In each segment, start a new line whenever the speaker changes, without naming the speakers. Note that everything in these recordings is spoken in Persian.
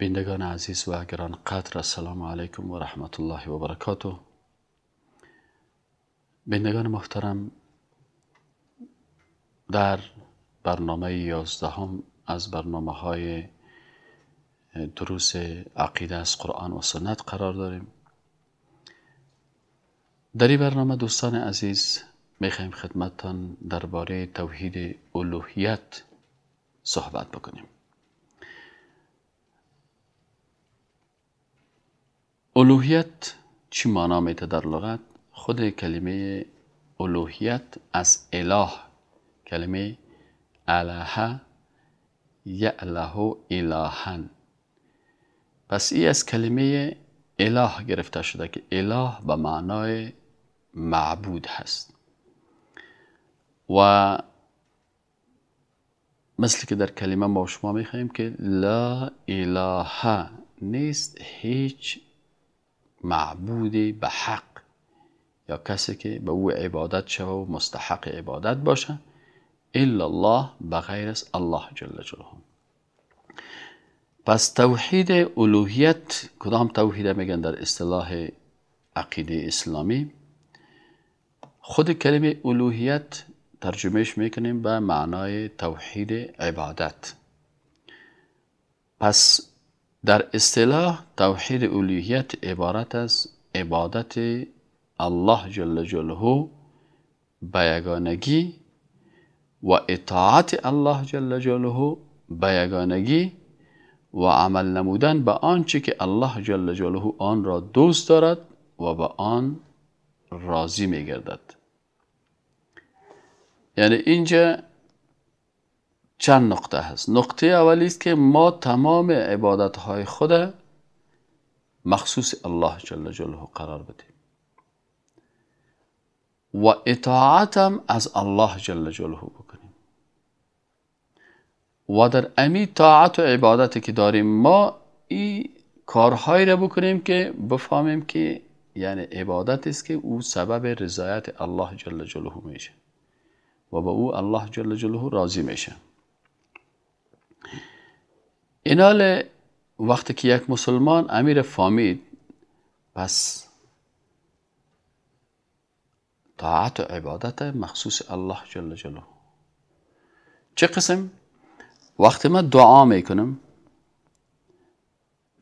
بینندگان عزیز و گران قدر السلام علیکم و رحمت الله و برکاته. بینندگان محترم در برنامه یازدهم از برنامه های دروس عقیده از قرآن و سنت قرار داریم. در این برنامه دوستان عزیز می‌خوایم خدمتتان درباره توحید الوهیت صحبت بکنیم. الوهیت چی معنا میده در لغت؟ خود کلمه الوهیت از اله کلمه اله یعله الهن. پس ای از کلمه اله گرفته شده که اله به معنای معبود هست. و مثل که در کلمه ما شما میخواییم که لا اله نیست هیچ معبودی به حق یا کسی که به او عبادت شوه و مستحق عبادت باشه الا الله بغیر از الله جل جلاله. پس توحید الوهیت کدام توحید میگن در اصطلاح عقیده اسلامی؟ خود کلمه الوهیت ترجمهش می‌کنیم به معنای توحید عبادت. پس در اصطلاح توحید الوهیت عبارت از عبادت الله جل جلاله به یگانگی و اطاعت الله جل جلاله به یگانگی و عمل نمودن به آنچه که الله جل جلاله آن را دوست دارد و به آن راضی میگردد. یعنی اینجا چند نقطه هست. نقطه اولی است که ما تمام عبادت های خود مخصوص الله جل جلاله قرار بدیم. و اطاعتم از الله جل جلاله بکنیم. و در امی طاعت و عبادت که داریم ما این کارهایی را بکنیم که بفهمیم که یعنی عبادت است که او سبب رضایت الله جل جلاله میشه. و به او الله جل جلاله راضی میشه. اینال وقتی که یک مسلمان امیر فامید پس طاعت و عبادت مخصوص الله جل جلاله چه قسم وقتی من دعا می‌کنم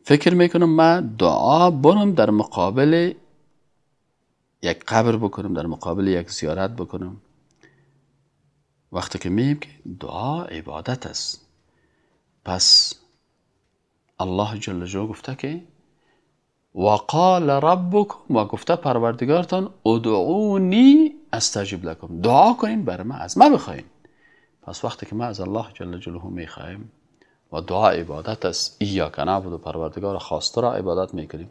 فکر می‌کنم من دعا برم در مقابل یک قبر بکنم در مقابل یک زیارت بکنم وقتی که میگیم که دعا عبادت است پس الله جل جلاله گفته که وقال ربکم و گفته پروردگارتان ادعونی استجب لکم. دعا کنین بر من از ما بخواین. پس وقتی که ما از الله جل جلاله می‌خوایم و دعا عبادت است ایاک نعبد و پروردگار خواسته را عبادت می‌کنیم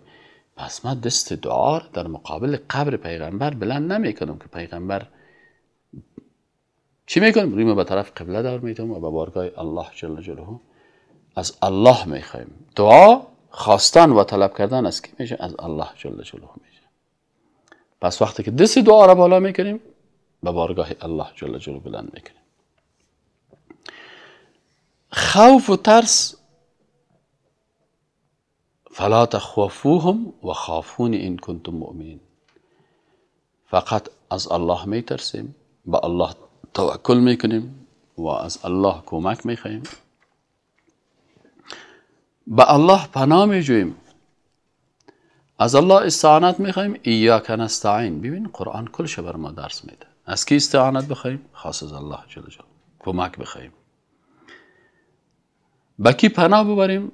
پس ما دست دعا در مقابل قبر پیغمبر بلند نمی‌کنم که پیغمبر چی می‌کنیم روی ما به طرف قبله دار می‌تونم و به بارگاه الله جل جلاله از الله می‌خوایم. دعا خواستن و طلب کردن از کی میشه؟ از الله جل جلاله میشه. پس وقتی که دست دعا را بالا می‌کنیم به بارگاه الله جل جلاله بلند می‌کنیم. خوف و ترس فلا تخوفوهم و خافون این کنتم مؤمنین. فقط از الله میترسیم به الله توکل می‌کنیم و از الله کمک می‌خوایم. به الله پناه میجویم از الله استعانت می‌خوایم ایاک نستعین ببین قرآن کلش بر ما درس میده از کی استعانت بخوایم خاص از الله جل جلاله کمک بخوایم به کی پناه ببریم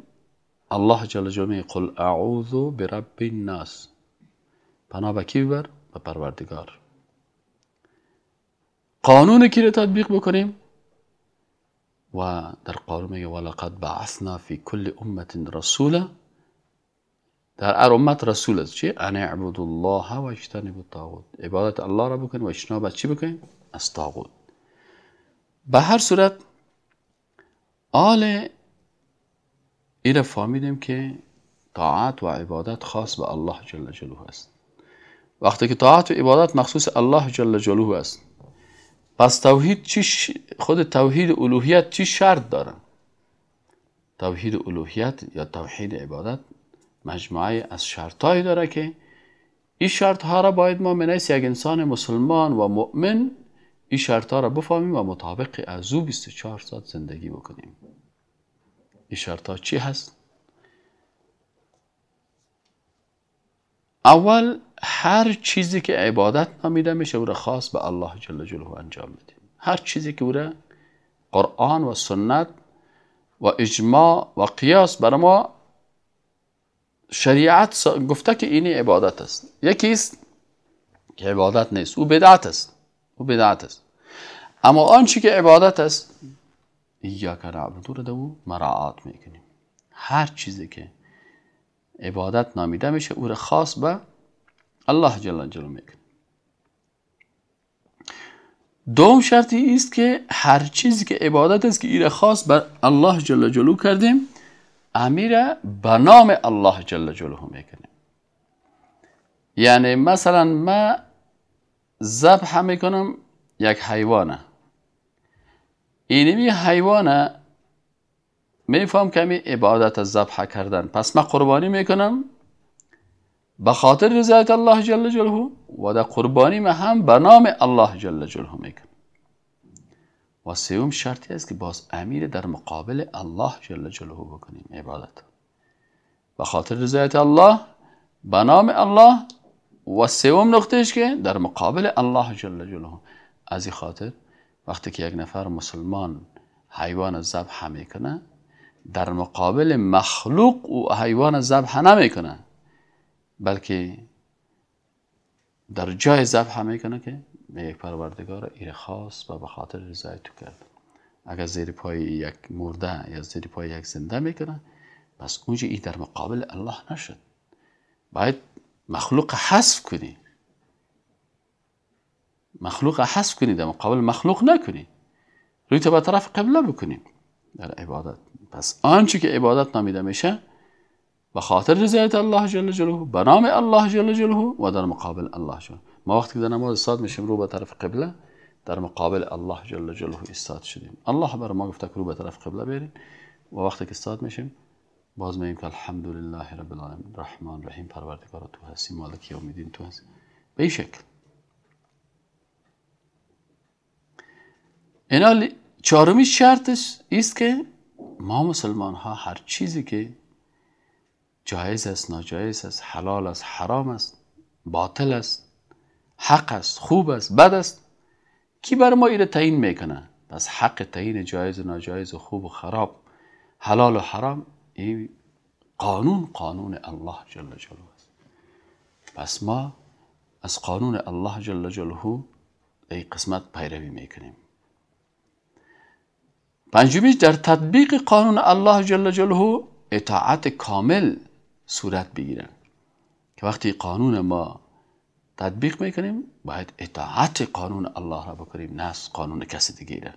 الله جل جلاله قل اعوذ برب الناس پناه به کی ببر به پروردگار قانون کی رو تطبیق بکنیم و در قانون میگه ولقد بعثنا فی کل امت رسولا. در هر امت رسول است. چی؟ ان اعبد الله و اجتنبوا الطاغوت. عبادت الله را بکنید و اجتناب چی بکنید از طاغوت. به هر صورت آل این را فهمیدیم که طاعت و عبادت خاص به الله جل جلاله است. وقتی که طاعت و عبادت مخصوص الله جل جلاله است پس توحید چی ش- خود توحید الوهیت چی شرط داره؟ توحید الوهیت یا توحید عبادت مجموعه از شرطهایی داره که این شرط ها را باید ما من حیث یک انسان مسلمان و مؤمن این شرط ها را بفهمیم و مطابق از او 24 ساعت زندگی بکنیم. این شرط ها چی هست؟ اول هر چیزی که عبادت نامیده میشه او را خاص به الله جل جلاله انجام بدیم هر چیزی که او را قرآن و سنت و اجماع و قیاس برای ما شریعت گفته که اینی عبادت است. یکی است که عبادت نیست. او بدعت است. او بدعت است. اما آنچه که عبادت است ایاک نعبد رو او مراعات می‌کنیم. هر چیزی که عبادت نامیده میشه. او را خاص به الله جل جلاله می‌کنیم دوم شرطی است که هر چیزی که عبادت است که این را خاص به الله جل جلاله کردیم امیر به نام الله جل جلاله می‌کنیم. یعنی مثلا ما ذبح می‌کنم یک حیوانه. اینمی حیوانه میفهم که می عبادت از ذبح کردن. پس من قربانی می‌کنم. به خاطر رضایت الله جل جلاله و در قربانی ما هم به نام الله جل جلاله می‌کنم. و سوم شرطی است که باز امیر در مقابل الله جل جلاله بکنیم عبادت. به خاطر رضایت الله به نام الله. و سوم نقطهش که در مقابل الله جل جلاله. از این خاطر وقتی که یک نفر مسلمان حیوان ذبح می‌کنه در مقابل مخلوق و حیوان ذبح نمی‌کنه بلکه در جای ذبح می‌کنه که یک پروردگار ایر خاص و به خاطر رضایت تو کرد. اگر زیر پای یک مرده یا زیر پای یک زنده می‌کنه پس اونجا ای در مقابل الله نشد. باید مخلوق حذف کنی. مخلوق حذف کنی در مقابل مخلوق نکنی. روی تو به طرف قبله بکنی. در عبادت. پس آنچه که عبادت نامیده میشه به خاطر رضایت الله جل جلاله به نام الله جل جلاله و در مقابل الله جل ما وقتی که در نماز استاد میشیم رو به طرف قبله در مقابل الله جل جلاله استاد شدیم. الله بر ما گفته که رو به طرف قبله برین. و وقتی که استاد میشیم باز میگیم که الحمدلله رب العالمین. رحمان رحیم پروردگار تو هستی مالک یوم الدین تو هستی به این شکل. اینا چهارمی شرطش است که ما مسلمان ها هر چیزی که جایز است ناجایز است حلال است حرام است باطل است حق است خوب است بد است کی بر ما ایره تعیین می‌کنه؟ پس حق تعیین جایز و ناجایز و خوب و خراب حلال و حرام این قانون قانون الله جل جلاله است. پس ما از قانون الله جل جلاله ای قسمت پیروی می‌کنیم. پنجمیش در تطبیق قانون الله جل جلاله اطاعت کامل صورت بگیره که وقتی قانون ما تطبیق می‌کنیم باید اطاعت قانون الله را بکنیم نه قانون کسی دیگه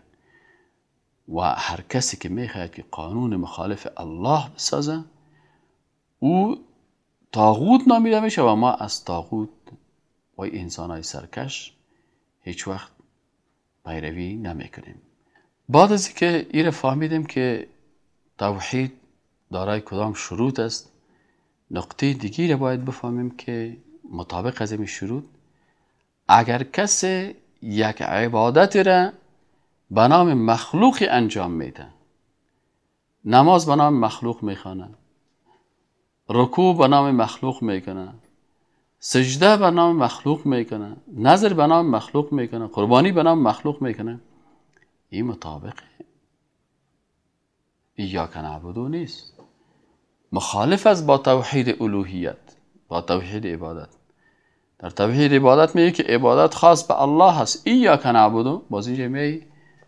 و هر کسی که می‌خواهد که قانون مخالف الله بسازه او تاغوت نامیده میشه و ما از تاغوت و انسان های سرکش هیچ وقت پیروی نمی‌کنیم. بعد از که این فهمیدیم که توحید دارای کدام شروط است نقطه دیگی را باید بفهمیم که مطابق از این شروط اگر کسی یک عبادت را به نام مخلوقی انجام میده نماز به نام مخلوق می‌خوانه رکوع به نام مخلوق می‌کنه سجده به نام مخلوق می‌کنه نظر به نام مخلوق می‌کنه قربانی به نام مخلوق می‌کنه این مطابق ایاک نعبدو نیست. مخالف است با توحید الوهیت با توحید عبادت. در توحید عبادت میگه که عبادت خاص به الله هست. ایاک نعبدو باز اینجا می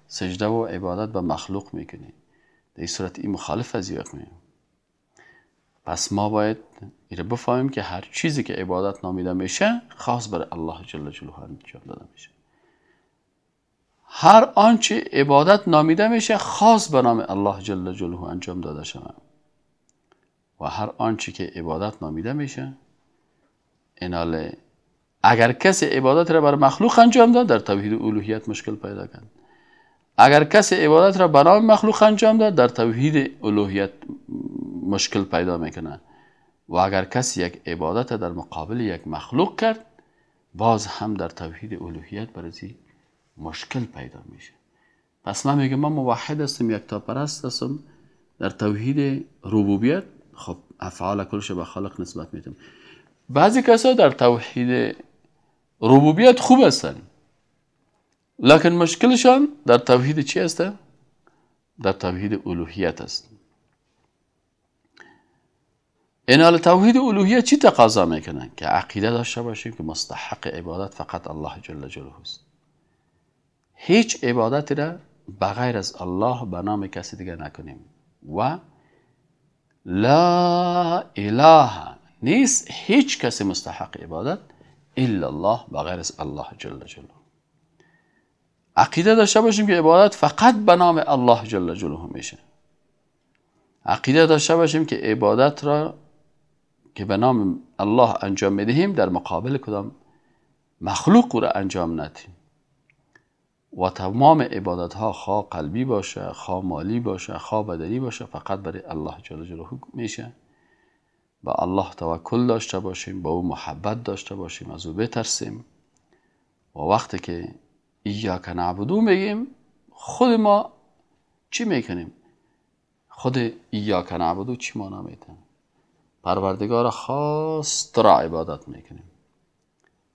سجده و عبادت به مخلوق می‌کنی. در این صورت این مخالف از یک میگه. پس ما باید ایره بفهمیم که هر چیزی که عبادت نامیده میشه خاص برای الله جل جلاله انجام داده میشه. هر آنچه عبادت نامیده میشه خاص به نام الله جل جلاله انجام داده شود. و هر آنچه که عبادت نامیده میشه ایناله اگر کسی عبادت را بر مخلوق انجام داد در توحید الوهیت مشکل پیدا کرد. اگر کسی عبادت را بر مخلوق انجام داد در توحید الوهیت مشکل پیدا می‌کنه. و اگر کسی یک عبادت در مقابل یک مخلوق کرد باز هم در توحید الوهیت برزی مشکل پیدا میشه. پس من میگم من موحد هستم یک تا پرست هستم. در توحید ربوبیت خب افعال کلش به خالق نسبت میدم بعضی کسا در توحید ربوبیت خوب هستن. لکن مشکلشان در توحید چی هسته؟ در توحید الوهیت است این توحید الوهیت چی تقاضا می‌کنن؟ که عقیده داشته باشیم که مستحق عبادت فقط الله جل جلاله است. هیچ عبادتی را بغیر از الله به نام کسی دیگه نکنیم. و لا اله نیست هیچ کسی مستحق عبادت الا الله بغیر از الله جل جلاله. عقیده داشته باشیم که عبادت فقط به نام الله جل جلاله میشه. عقیده داشته باشیم که عبادت را که به نام الله انجام می‌دهیم در مقابل کدام؟ مخلوق را انجام ندهیم. و تمام عبادت ها خواه قلبی باشه خواه مالی باشه خواه بدنی باشه فقط برای الله جل جلاله میشه. با الله توکل داشته باشیم با او محبت داشته باشیم از او بترسیم. و وقتی که ایاک نعبدو میگیم خود ما چی می‌کنیم؟ خود ایاک نعبدو چی مانا میده؟ پروردگار خاص را عبادت می‌کنیم.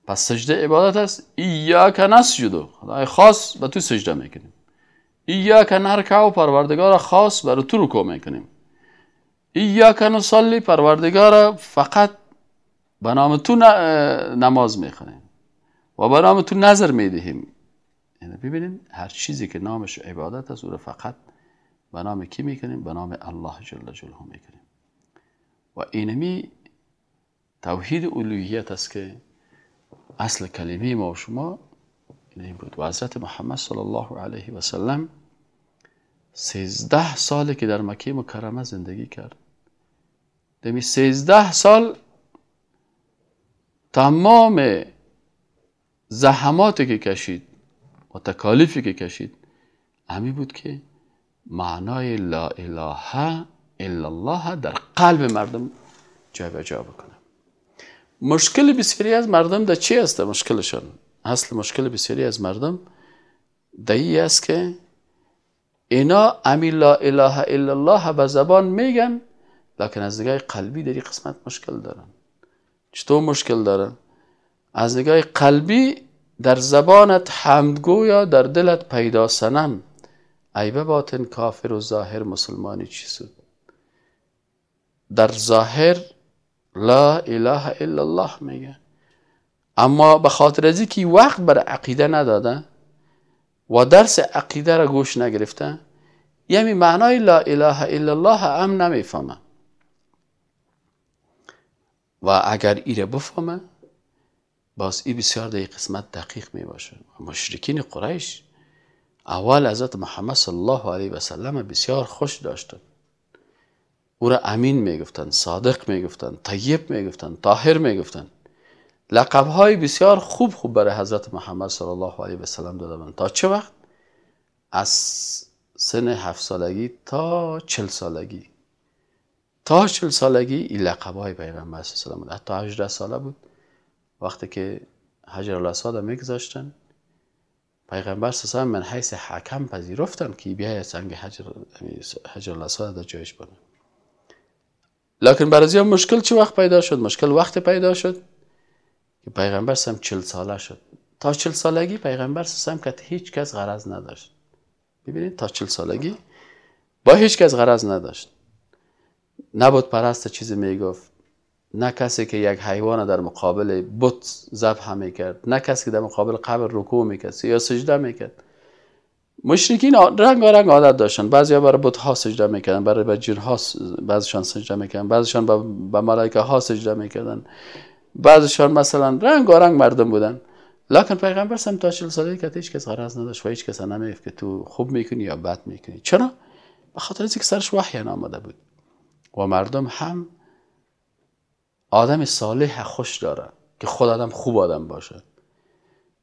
پس سجده عبادت است. ایاک نسجدو خدای خاص به تو سجده می‌کنیم. ایاک نرکع و پروردگار خاص بر تو رکوع می‌کنیم. ایاک نصلی پروردگار فقط به نام تو نماز می‌خونیم و به نام تو نظر می‌دهیم. یعنی ببینید هر چیزی که نامش عبادت است او را فقط به نام کی می‌کنیم؟ به نام الله جل جلاله می‌کنیم. و اینمی توحید الوهیت است که اصل کلمه ما و شما این بود. و حضرت محمد صلی الله علیه و سلم سیزده سالی که در مکه مکرمه زندگی کرد. دمی سیزده سال تمام زحماتی که کشید و تکالیفی که کشید همی بود که معنای لا اله الا الله در قلب مردم جا به جا بکنه. مشکل بسیاری از مردم در چی است مشکلشان؟ اصل مشکل بسیاری از مردم دایی است که اینا امی لا اله الا الله به زبان میگن لکن از نگاه قلبی در این قسمت مشکل دارن. چطور مشکل دارن؟ از نگاه قلبی در زبانت حمدگو یا در دلت پیدا سنم ای به باطن کافر و ظاهر مسلمانی چی سود؟ در ظاهر لا اله الا الله میگه. اما به خاطر از که وقت بر عقیده نداده و درس عقیده را گوش نگرفته یعنی معنای لا اله الا الله هم نمی‌فهمه. و اگر ایره بفهمه باز ای بسیار در قسمت دقیق می باشه مشرکین قریش اول حضرت محمد صلی الله علیه و سلم بسیار خوش داشتند. او را امین می‌گفتند صادق می‌گفتند طیب می‌گفتند طاهر می‌گفتند. لقب های بسیار خوب خوب برای حضرت محمد صلی الله علیه و داده تا چه وقت؟ از سن هفت سالگی تا چل سالگی. تا چل سالگی این لقب های پیغمبر صلی الله علیه و حتی 18 ساله بود. وقتی که حجر الاسود میگذاشتن پیغمبر صلی من حیث حکم پذیرفتن که بیای سنگ حجر حجر الاسود در جایش بانه لکن برای مشکل چه وقت پیدا شد مشکل وقت پیدا شد که پیغمبر سم چل ساله شد تا چل سالگی پیغمبر سم که هیچ کس غرض نداشت ببینید تا چل سالگی با هیچ کس غرض نداشت نبود پرست چیزی می‌گفت نه کسی که یک حیوان در مقابل بت ذبح می‌کرد نه کسی که در مقابل قبر رکوع می‌کرد یا سجده می‌کرد مشرکین رنگ رنگ عادت داشتن. بعضی برای بتها سجده می‌کردن برای به جنها بعضیشان سجده می‌کردن بعضیشان به ملائکه ها سجده می‌کردن. بعضیشان مثلا رنگ رنگ مردم بودن. لکن پیغمبر سم تا 40 ساله که هیچ کس غرض نداشت و هیچ کس نمیفت که تو خوب می‌کنی یا بد می‌کنی. چرا؟ به خاطر سرش وحی آمده بود. و مردم هم آدم صالح خوش داره که خود آدم خوب آدم باشه.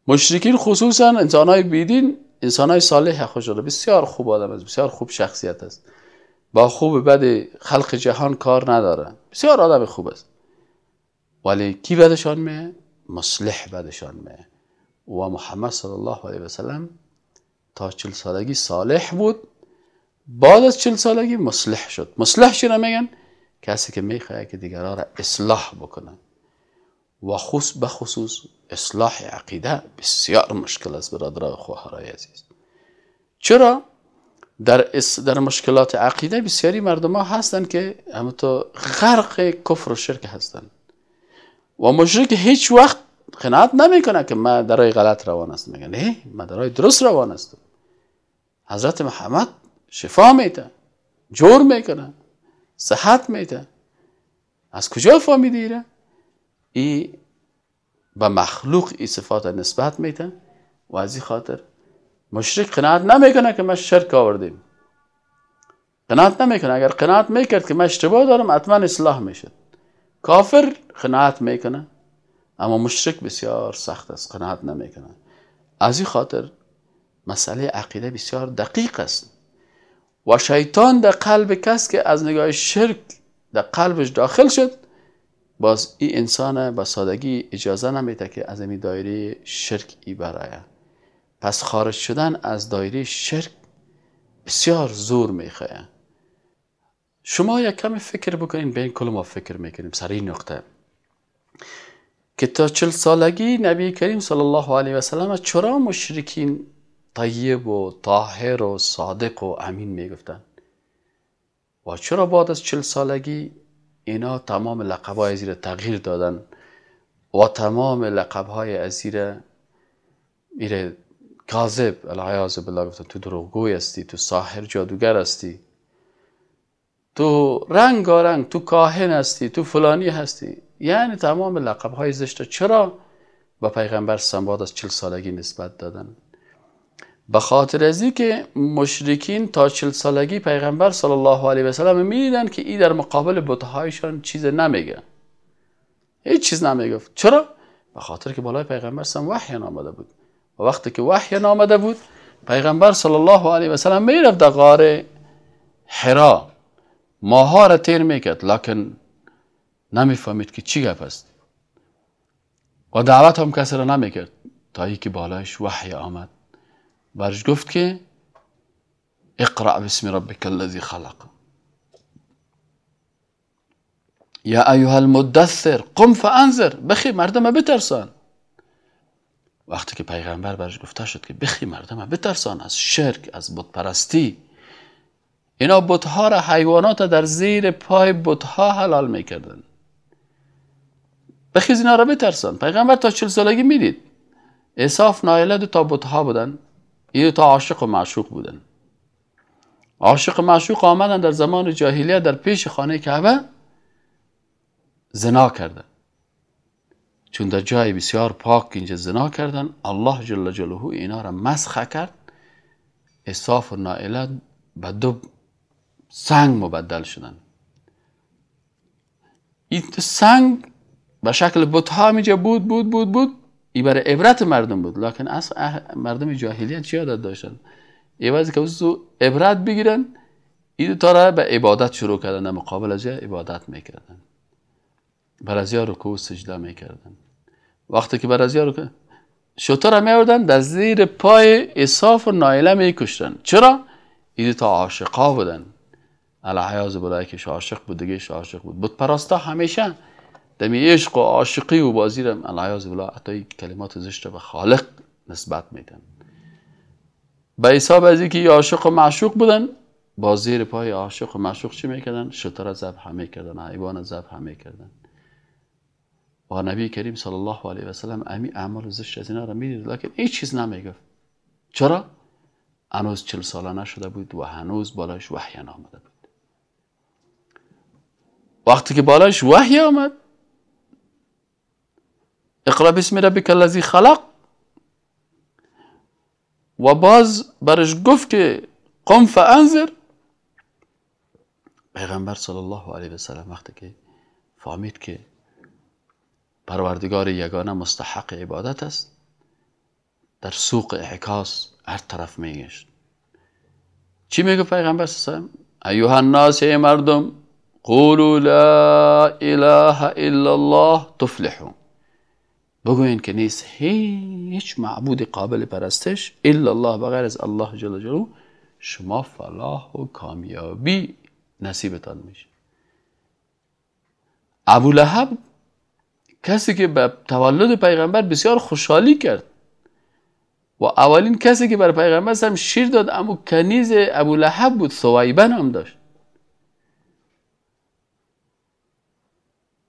مشرکین خصوصا انسان های بیدین انسان های صالح خوش داره بسیار خوب آدم است بسیار خوب شخصیت است با خوب بد خلق جهان کار نداره. بسیار آدم خوب است. ولی کی بدشان می مصلح بدشان می و محمد صلی الله علیه و سلم تا چل سالگی صالح بود. بعد از چل سالگی مصلح شد. مصلح چی میگن؟ کسی که می‌خواه که دیگران را اصلاح بکنه و خصوص به خصوص اصلاح عقیده بسیار مشکل است برادر و خواهرای عزیز. چرا؟ در, در مشکلات عقیده بسیاری مردم ها هستند که همونطور غرق کفر و شرک هستند و مشرک هیچ وقت قناعت نمی‌کنه که من درای غلط روان است میگه نه من درای درست روان است حضرت محمد شفا میده جور می‌کنه صحت میده. از کجا فهمیدی ایره؟ ای به مخلوق ای صفات نسبت میده. و از این خاطر مشرک قناعت نمی‌کنه که من شرک آوردیم. قناعت نمی‌کنه. اگر قناعت می‌کرد که من اشتباه دارم حتما اصلاح می‌شد. کافر قناعت می‌کنه اما مشرک بسیار سخت است قناعت نمی‌کنه. از این خاطر مسئله عقیده بسیار دقیق است. و شیطان در قلب کس که از نگاه شرک در قلبش داخل شد باز این انسان با سادگی اجازه نمیده که از این دایره شرک ای برایه پس خارج شدن از دایره شرک بسیار زور می‌خواه. شما یک کمی فکر بکنین بین کل ما فکر می‌کنیم سر این نقطه. که تا چل سالگی نبی کریم صلی الله علیه و سلم چرا مشرکین طیب و طاهر و صادق و امین می‌گفتن و چرا بعد از چل سالگی اینا تمام لقبهای زیر تغییر دادن و تمام لقبهای ازیر میره کاذب العیاذ بالله گفتن تو دروغگوی هستی تو ساحر جادوگر هستی. تو رنگ رنگ تو کاهن هستی تو فلانی هستی. یعنی تمام لقب های زشت. چرا؟ با پیغمبر سنباد از چل سالگی نسبت دادن. به خاطر از که مشرکین تا چل سالگی پیغمبر صلی الله علیه و سلم می‌دیدن که ای در مقابل بتهایشان چیز نمیگه. هیچ چیز نمی‌گفت. چرا؟ به خاطر که بالای پیغمبر سم وحی آمده بود. و وقتی که وحی آمده بود پیغمبر صلی الله علیه و سلم می‌رفت در غار حرا. ماها را تیر می‌کرد لکن نمی‌فهمید که چی گپ است. و دعوت هم کسی را نمی‌کرد. تا که بالایش وحی آمد. برش گفت که اقرأ بسم ربک الذی خلق. یا ایها المدثر قم فانذر. بخی مردم بترسان. وقتی که پیغمبر برش گفته شد که بخی مردم بترسان از شرک از بت پرستی اینا بتها را حیوانات در زیر پای بتها حلال می‌کردن. بخیز اینا را بترسان. پیغمبر تا چل سالگی می‌دید. اصاف نایله دو تا بتها بودن. این تا عاشق و معشوق بودن. عاشق و معشوق آمدن در زمان جاهلیت در پیش خانه کعبه زنا کردن. چون در جای بسیار پاک اینجا زنا کردن الله جل جلاله اینا را مسخ کرد. اصاف و نائله به دو سنگ مبدل شدن. این سنگ به شکل بتها میجا بود بود بود بود. ای برای عبرت مردم بود. لکن از مردم جاهلیت چی عادت داشتن؟ ایوازی که تو عبرت بگیرن این تا را به عبادت شروع کردن مقابل از عبادت می‌کردن. بر از رکوع سجده می‌کردن. وقتی که بر از رکوع شطور را میوردن در زیر پای اصاف و نایله میکشتن. چرا؟ این تا عاشقا بودن. الحیاز بلای که عاشق بود دیگه عاشق بود. بود پرستا همیشه دمی عشق و عاشقی و بازی را العیاذ بالله حتی کلمات زشت به خالق نسبت میدن. به حساب از اینکه عاشق و معشوق بودن با زیر پای عاشق و معشوق چی می‌کردن؟ شتر ذبح می‌کردن حیوان ذبح می‌کردن و نبی کریم صلی الله علیه و سلم امی اعمال زشت از اینا را می‌دید لکن هیچ چیز نمی‌گفت. چرا؟ هنوز چل ساله نشده بود و هنوز بالاش وحی آمده بود. وقتی که بالاش وحی آمد اقرا بسم ربک الذی خلق. و باز برش گفت که قم فانذر. پیغمبر صلی الله علیه و سلم وقتی که فهمید که پروردگار یگانه مستحق عبادت است در سوق اعکاس هر طرف میگشت. چی میگه پیغمبر صلی الله علیه ایها الناس ای مردم قولوا لا اله الا الله تفلحون. بگوین که نیست هیچ معبود قابل پرستش الا الله بغیر از الله جل جلاله شما فلاح و کامیابی نصیبتان میشه. ابو لهب کسی که به تولد پیغمبر بسیار خوشحالی کرد و اولین کسی که بر پیغمبر هم شیر داد اما کنیز ابو لهب بود ثویبه هم داشت.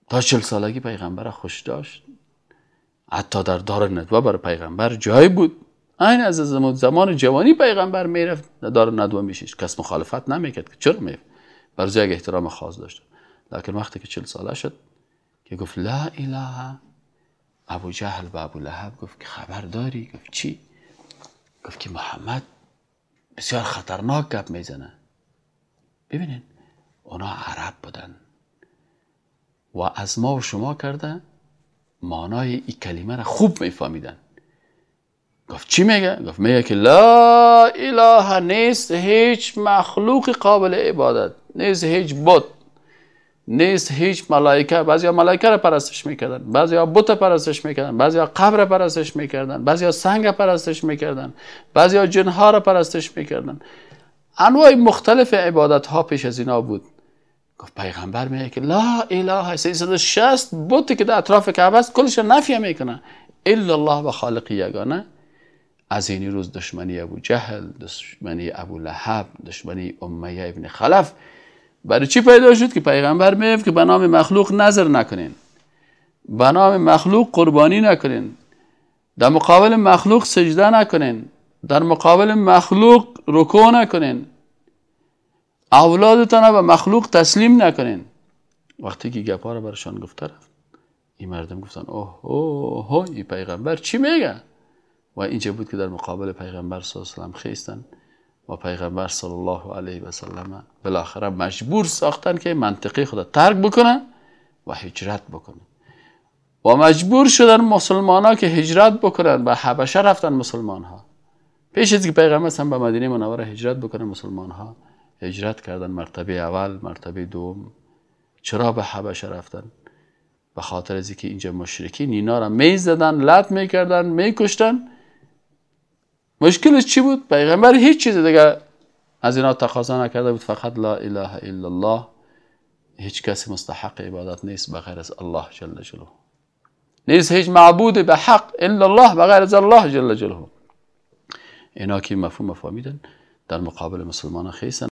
تا چل سالگی پیغمبر خوش داشت. حتی در دار ندوه بر پیغمبر جای بود. این از زمان جوانی پیغمبر می‌رفت. دار ندوه میشید کس مخالفت نمی‌کرد. که چرا می‌رفت؟ بر یک احترام خاص داشت. لکن وقتی که چل ساله شد که گفت لا اله ابو جهل به ابو لهب گفت که خبر داری گفت چی؟ گفت که محمد بسیار خطرناک گپ می‌زنه. ببینین اونا عرب بودن. و از ما و شما کرده معنای این کلمه را خوب میفهمیدن. گفت چی میگه؟ گفت میگه که لا اله نیست هیچ مخلوق قابل عبادت. نیست هیچ بت. نیست هیچ ملائکه. بعضی ها ملائکه را پرستش می‌کردن. بعضی ها بت پرستش می‌کردن. بعضی ها قبر پرستش می‌کردن. بعضی ها سنگ پرستش می‌کردن. بعضی ها جنها را پرستش می‌کردن. انواع مختلف عبادت ها پیش از اینا بود. گفت پیغمبر میگه که لا اله 360 بوتی که در اطراف کعبه است کلش نفی می‌کنه. الا الله و خالق یگانه. از این روز دشمنی ابو جهل دشمنی ابو لحب دشمنی امیه ابن خلف. برای چی پیدا شد که پیغمبر میگه که به نام مخلوق نظر نکنین. به نام مخلوق قربانی نکنین. در مقابل مخلوق سجده نکنین. در مقابل مخلوق رکوع نکنین. اولادتان به مخلوق تسلیم نکنین. وقتی که گپا رو برشان گفته رفت این مردم گفتن اوه اوه اوه این پیغمبر چی میگه؟ و اینجا بود که در مقابل پیغمبر صلی الله علیه و خیستن و پیغمبر صلی الله علیه و سلم بالاخره مجبور ساختن که منطقه خود ترک بکنن و هجرت بکنن. و مجبور شدن مسلمان ها که هجرت بکنن و حبشه رفتن مسلمان ها پیش از که پیغمبر هم به مدینه منوره هجرت بکنن مسلمان ها هجرت کردن مرتبه اول مرتبه دوم. چرا به حبشه رفتن؟ به خاطر از که اینجا مشرکین اینا را می زدن لط می کردن می کشتن مشکلش چی بود؟ پیغمبر هیچ چیز دیگه از اینا تقاضا نکرده بود. فقط لا اله الا الله. هیچ کسی مستحق عبادت نیست بغیر از الله جل جلاله. نیست هیچ معبود به حق الا الله بغیر از الله جل جلاله. اینا که مفهوم فهمیدن در مقابل مسلمان خیسن.